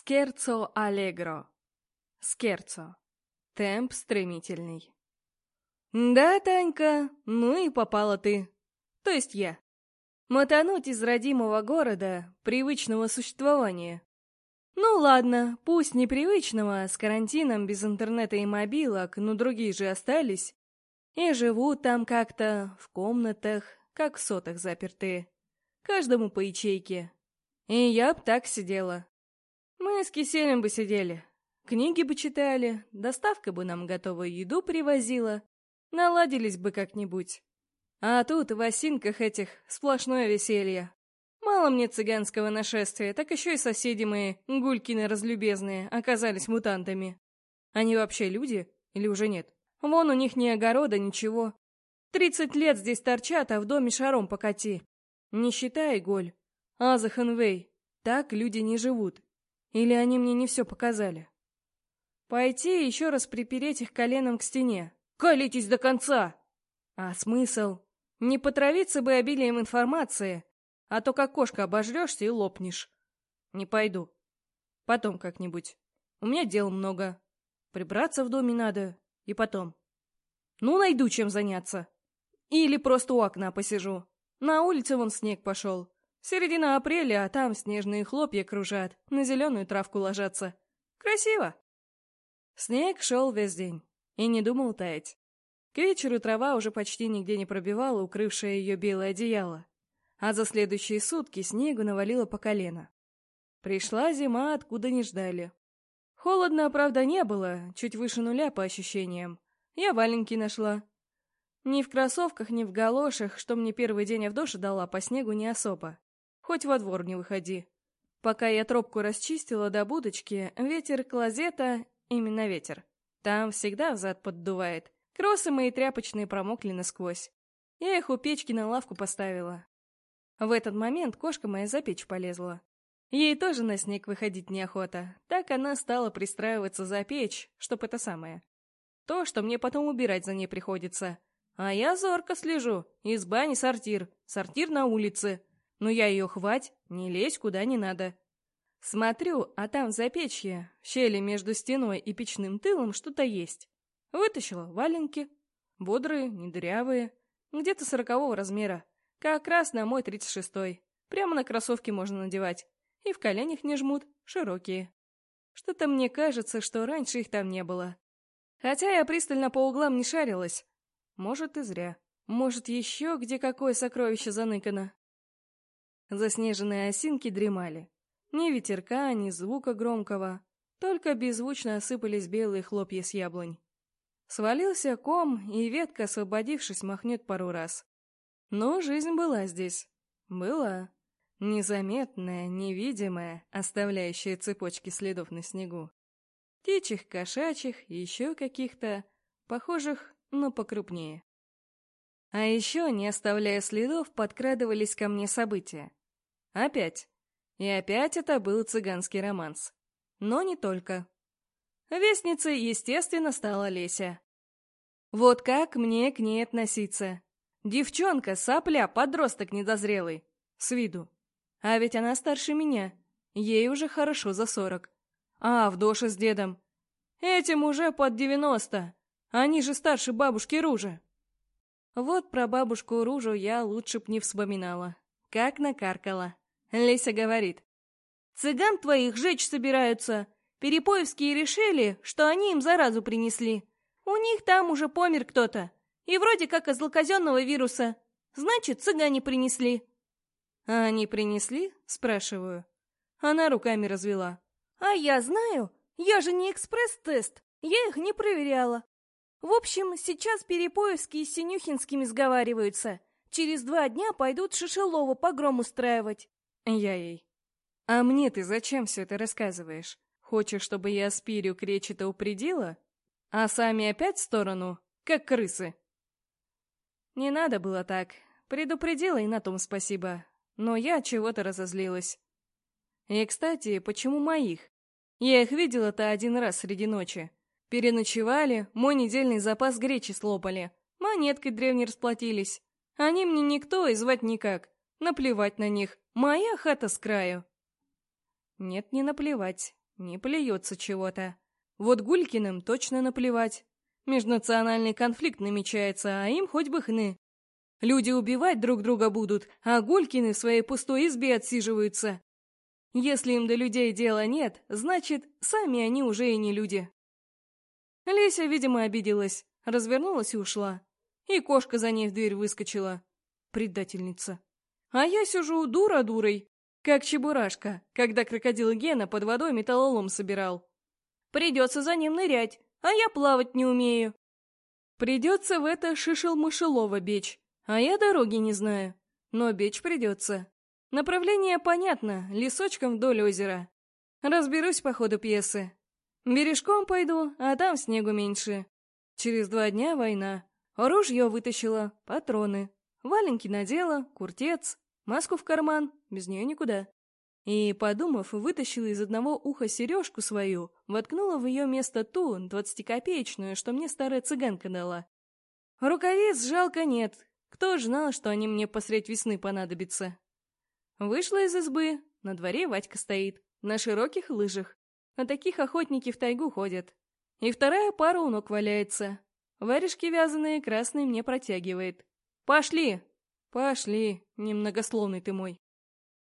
Скерцо аллегро. Скерцо. Темп стремительный. Да, Танька, ну и попала ты. То есть я. Мотануть из родимого города, привычного существования. Ну ладно, пусть непривычного, с карантином, без интернета и мобилок, но другие же остались. И живут там как-то, в комнатах, как в сотах запертые. Каждому по ячейке. И я б так сидела. Мы с киселем бы сидели, книги бы читали, доставка бы нам готовую еду привозила, наладились бы как-нибудь. А тут в осинках этих сплошное веселье. Мало мне цыганского нашествия, так еще и соседи мои, гулькины разлюбезные, оказались мутантами. Они вообще люди или уже нет? Вон у них ни огорода, ничего. Тридцать лет здесь торчат, а в доме шаром покати. Не считай, Голь. Азахенвей. Так люди не живут. Или они мне не все показали? Пойти еще раз припереть их коленом к стене. Колитесь до конца! А смысл? Не потравиться бы обилием информации, а то как кошка обожрешься и лопнешь. Не пойду. Потом как-нибудь. У меня дел много. Прибраться в доме надо. И потом. Ну, найду чем заняться. Или просто у окна посижу. На улице вон снег пошел. Середина апреля, а там снежные хлопья кружат, на зеленую травку ложатся. Красиво. Снег шел весь день и не думал таять. К вечеру трава уже почти нигде не пробивала укрывшее ее белое одеяло, а за следующие сутки снегу навалило по колено. Пришла зима, откуда не ждали. Холодно, правда, не было, чуть выше нуля по ощущениям. Я валенки нашла. Ни в кроссовках, ни в галошах, что мне первый день Авдоша дала, по снегу не особо. Хоть во двор не выходи. Пока я тропку расчистила до будочки, ветер клозета, именно ветер, там всегда взад поддувает. Кроссы мои тряпочные промокли насквозь. Я их у печки на лавку поставила. В этот момент кошка моя за печь полезла. Ей тоже на снег выходить неохота. Так она стала пристраиваться за печь, чтоб это самое. То, что мне потом убирать за ней приходится. А я зорко слежу. Изба не сортир. Сортир на улице. Но я ее хвать, не лезь куда не надо. Смотрю, а там за печье, в щели между стеной и печным тылом что-то есть. Вытащила валенки. Бодрые, недырявые. Где-то сорокового размера. Как раз на мой тридцать шестой. Прямо на кроссовки можно надевать. И в коленях не жмут, широкие. Что-то мне кажется, что раньше их там не было. Хотя я пристально по углам не шарилась. Может, и зря. Может, еще где какое сокровище заныкано. Заснеженные осинки дремали. Ни ветерка, ни звука громкого. Только беззвучно осыпались белые хлопья с яблонь. Свалился ком, и ветка, освободившись, махнет пару раз. Но жизнь была здесь. Была. Незаметная, невидимая, оставляющая цепочки следов на снегу. Птичьих, кошачьих и еще каких-то, похожих, но покрупнее. А еще, не оставляя следов, подкрадывались ко мне события. Опять. И опять это был цыганский романс. Но не только. Вестницей, естественно, стала Леся. Вот как мне к ней относиться? Девчонка, сопля, подросток недозрелый. С виду. А ведь она старше меня. Ей уже хорошо за сорок. А Авдоша с дедом. Этим уже под девяносто. Они же старше бабушки Ружи. Вот про бабушку Ружу я лучше б не вспоминала. Как накаркала. Леся говорит. «Цыган твоих жечь собираются. Перепоевские решили, что они им заразу принесли. У них там уже помер кто-то. И вроде как от злоказенного вируса. Значит, цыгане принесли». «А они принесли?» – спрашиваю. Она руками развела. «А я знаю. Я же не экспресс-тест. Я их не проверяла. В общем, сейчас Перепоевские с Синюхинскими сговариваются. Через два дня пойдут Шишелова погром устраивать. Я ей. «А мне ты зачем все это рассказываешь? Хочешь, чтобы я спирю кречета упредила? А сами опять в сторону, как крысы?» Не надо было так. Предупредила и на том спасибо. Но я чего-то разозлилась. И, кстати, почему моих? Я их видела-то один раз среди ночи. Переночевали, мой недельный запас гречи слопали, монеткой древней расплатились. Они мне никто и звать никак. Наплевать на них. Моя хата с краю. Нет, не наплевать. не плюется чего-то. Вот Гулькиным точно наплевать. Межнациональный конфликт намечается, а им хоть бы хны. Люди убивать друг друга будут, а Гулькины в своей пустой избе отсиживаются. Если им до людей дела нет, значит, сами они уже и не люди. Леся, видимо, обиделась, развернулась и ушла. И кошка за ней в дверь выскочила. Предательница. А я сижу дура дурой, как чебурашка, когда крокодил Гена под водой металлолом собирал. Придется за ним нырять, а я плавать не умею. Придется в это шишел-мышелово бечь, а я дороги не знаю. Но бечь придется. Направление понятно, лесочком вдоль озера. Разберусь по ходу пьесы. Бережком пойду, а там снегу меньше. Через два дня война. Ружье вытащила, патроны. Валенки надела, куртец, маску в карман, без нее никуда. И, подумав, вытащила из одного уха сережку свою, воткнула в ее место ту, двадцатикопеечную, что мне старая цыганка дала. Рукавиц жалко нет. Кто ж знал, что они мне посредь весны понадобятся? Вышла из избы, на дворе Вадька стоит, на широких лыжах. На таких охотники в тайгу ходят. И вторая пара у ног валяется. Варежки вязаные красные мне протягивает. «Пошли!» «Пошли, немногословный ты мой».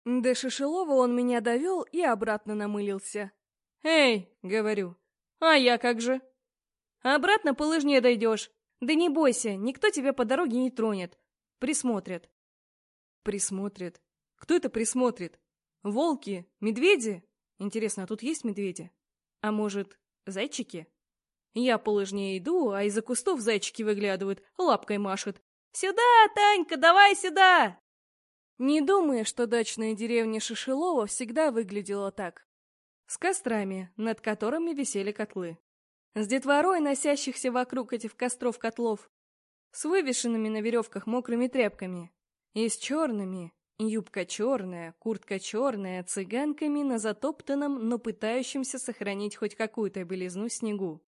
До Шишелова он меня довел и обратно намылился. «Эй!» — говорю. «А я как же?» «Обратно по лыжне дойдешь. Да не бойся, никто тебя по дороге не тронет. Присмотрят». «Присмотрят? Кто это присмотрит? Волки? Медведи? Интересно, а тут есть медведи? А может, зайчики?» Я по лыжне иду, а из-за кустов зайчики выглядывают, лапкой машут. «Сюда, Танька, давай сюда!» Не думая, что дачная деревня Шишелова всегда выглядела так. С кострами, над которыми висели котлы. С детворой, носящихся вокруг этих костров котлов. С вывешенными на веревках мокрыми тряпками. И с черными, юбка черная, куртка черная, цыганками на затоптанном, но пытающемся сохранить хоть какую-то белизну снегу.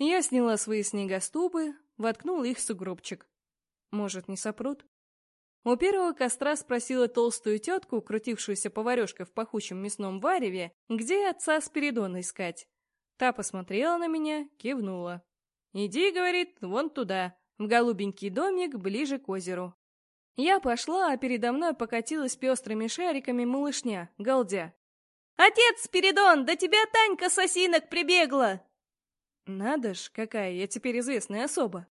Я сняла свои снегоступы, воткнула их в сугробчик. Может, не сопрут? У первого костра спросила толстую тетку, крутившуюся поварешкой в пахучем мясном вареве, где отца Спиридона искать. Та посмотрела на меня, кивнула. «Иди, — говорит, — вон туда, в голубенький домик ближе к озеру». Я пошла, а передо мной покатилась пестрыми шариками малышня, галдя. «Отец Спиридон, да тебя Танька сосинок прибегла!» Надо ж, какая я теперь известная особа.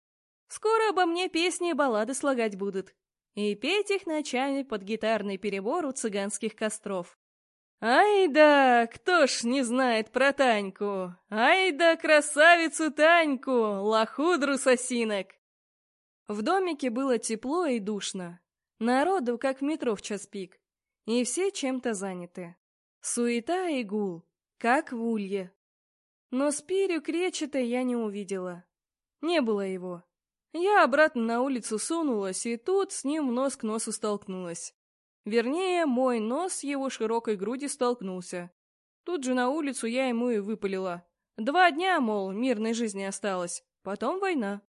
Скоро обо мне песни и баллады слагать будут и петь их ночами под гитарный перебор у цыганских костров. Ай да, кто ж не знает про Таньку? Ай да, красавицу Таньку, лохудру сосинок! В домике было тепло и душно. Народу, как в метро в час пик. И все чем-то заняты. Суета и гул, как в улье. Но Спирю Кречета я не увидела. Не было его. Я обратно на улицу сунулась, и тут с ним нос к носу столкнулась. Вернее, мой нос его широкой груди столкнулся. Тут же на улицу я ему и выпалила. Два дня, мол, мирной жизни осталось, потом война.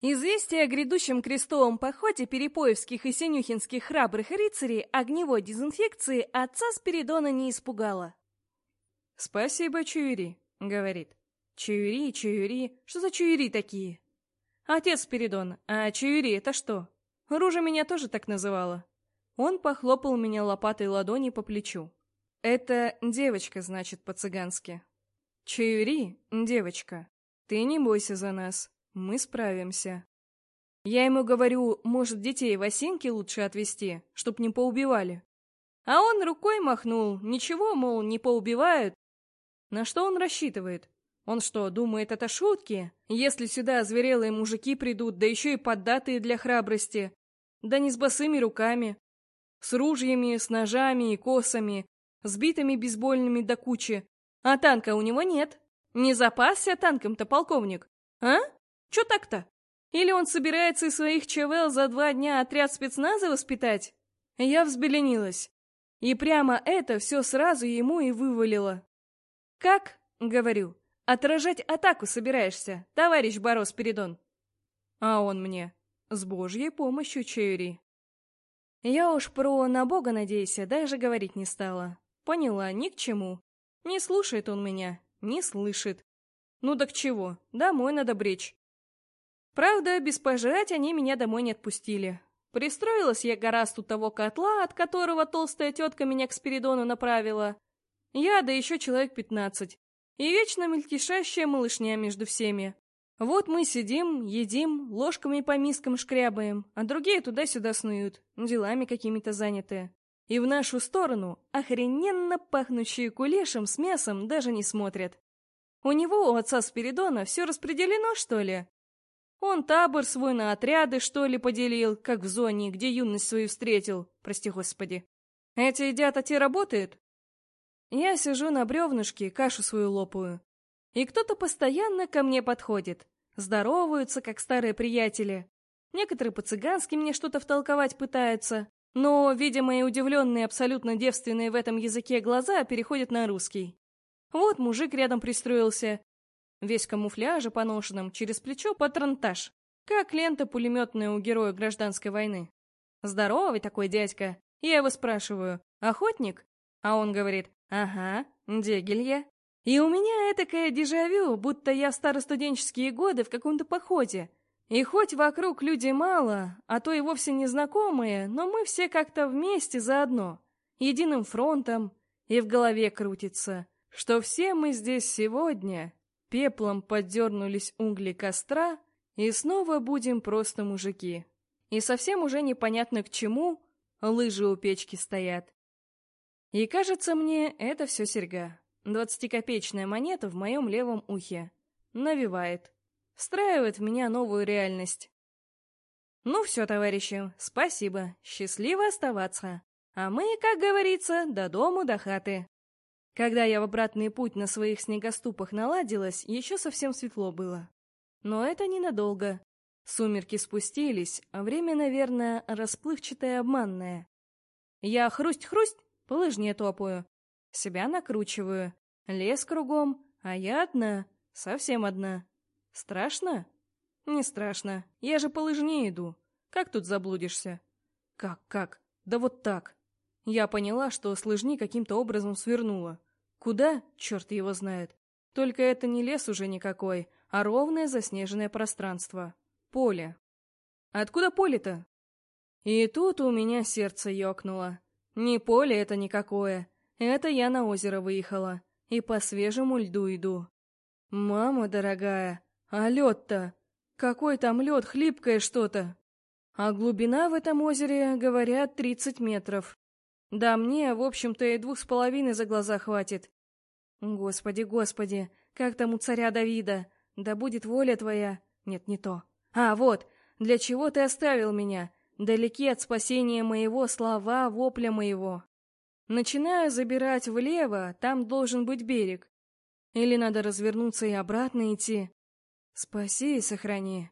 Известие о грядущем крестовом походе перепоевских и синюхинских храбрых рыцарей огневой дезинфекции отца Спиридона не испугало. «Спасибо, Чуюри», — говорит. «Чуюри, Чуюри, что за Чуюри такие?» «Отец Спиридон, а Чаюри это что?» Ружа меня тоже так называла. Он похлопал меня лопатой ладони по плечу. «Это девочка, значит, по-цыгански». «Чаюри, девочка, ты не бойся за нас, мы справимся». Я ему говорю, может, детей в осинки лучше отвезти, чтоб не поубивали. А он рукой махнул, ничего, мол, не поубивают. На что он рассчитывает? Он что, думает, это шутки? Если сюда зверелые мужики придут, да еще и поддатые для храбрости. Да не с босыми руками. С ружьями, с ножами и косами, с битыми бейсбольными до кучи. А танка у него нет. Не запасся танком-то полковник. А? Че так-то? Или он собирается из своих ЧВЛ за два дня отряд спецназа воспитать? Я взбеленилась. И прямо это все сразу ему и вывалило. «Как?» — говорю. Отражать атаку собираешься, товарищ Борос Передон. А он мне. С божьей помощью, Чейри. Я уж про «на бога надейся» даже говорить не стала. Поняла, ни к чему. Не слушает он меня, не слышит. Ну так чего, домой надо бречь. Правда, без пожрать они меня домой не отпустили. Пристроилась я гораст у того котла, от которого толстая тетка меня к Спиридону направила. Я, да еще человек пятнадцать. И вечно мельтешащая малышня между всеми. Вот мы сидим, едим, ложками по мискам шкрябаем, а другие туда-сюда снуют, делами какими-то заняты. И в нашу сторону охрененно пахнущие кулешем с мясом даже не смотрят. У него, у отца Спиридона, все распределено, что ли? Он табор свой на отряды, что ли, поделил, как в зоне, где юность свою встретил, прости господи. Эти идиоты те работают? Я сижу на бревнышке, кашу свою лопаю. И кто-то постоянно ко мне подходит. Здороваются, как старые приятели. Некоторые по-цыгански мне что-то втолковать пытаются. Но, видя мои удивленные, абсолютно девственные в этом языке глаза, переходят на русский. Вот мужик рядом пристроился, Весь камуфляже поношенном, через плечо патронтаж. Как лента пулеметная у героя гражданской войны. Здоровый такой дядька. Я его спрашиваю, охотник? А он говорит, ага, дегель я. И у меня этакое дежавю, будто я в старостуденческие годы в каком-то походе. И хоть вокруг людей мало, а то и вовсе незнакомые, но мы все как-то вместе заодно, единым фронтом, и в голове крутится, что все мы здесь сегодня Пеплом поддернулись угли костра, и снова будем просто мужики. И совсем уже непонятно к чему лыжи у печки стоят. И кажется мне, это все серьга. Двадцатикопеечная монета в моем левом ухе. Навевает. Встраивает в меня новую реальность. Ну все, товарищи, спасибо. Счастливо оставаться. А мы, как говорится, до дому, до хаты. Когда я в обратный путь на своих снегоступах наладилась, еще совсем светло было. Но это ненадолго. Сумерки спустились, а время, наверное, расплывчатое обманное. Я хрусть-хрусть по лыжне топаю. Себя накручиваю. Лес кругом, а я одна, совсем одна. Страшно? Не страшно. Я же по лыжне иду. Как тут заблудишься? Как, как? Да вот так. Я поняла, что с лыжни каким-то образом свернула. Куда? Черт его знает. Только это не лес уже никакой, а ровное заснеженное пространство. Поле. Откуда поле-то? И тут у меня сердце ёкнуло. Не поле это никакое. Это я на озеро выехала. И по свежему льду иду. Мама дорогая, а лед-то? Какой там лед, хлипкое что-то. А глубина в этом озере, говорят, тридцать метров. Да мне, в общем-то, и двух с половиной за глаза хватит. Господи, господи, как там у царя Давида? Да будет воля твоя. Нет, не то. А, вот, для чего ты оставил меня? Далеки от спасения моего слова, вопля моего. Начинаю забирать влево, там должен быть берег. Или надо развернуться и обратно идти. Спаси и сохрани.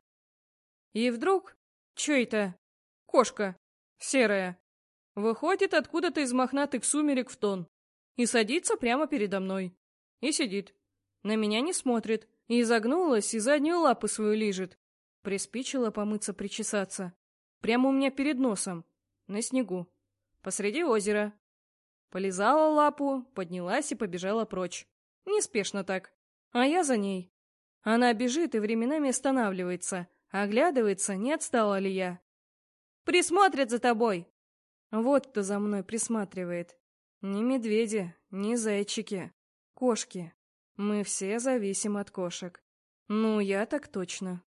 И вдруг... Чё это? Кошка. Серая. Выходит откуда-то из мохнатых сумерек в тон и садится прямо передо мной. И сидит. На меня не смотрит. И изогнулась, и заднюю лапу свою лижет. Приспичило помыться, причесаться. Прямо у меня перед носом. На снегу. Посреди озера. Полизала лапу, поднялась и побежала прочь. Неспешно так. А я за ней. Она бежит и временами останавливается. Оглядывается, не отстала ли я. «Присмотрят за тобой!» Вот кто за мной присматривает. Не медведи, не зайчики. Кошки. Мы все зависим от кошек. Ну, я так точно.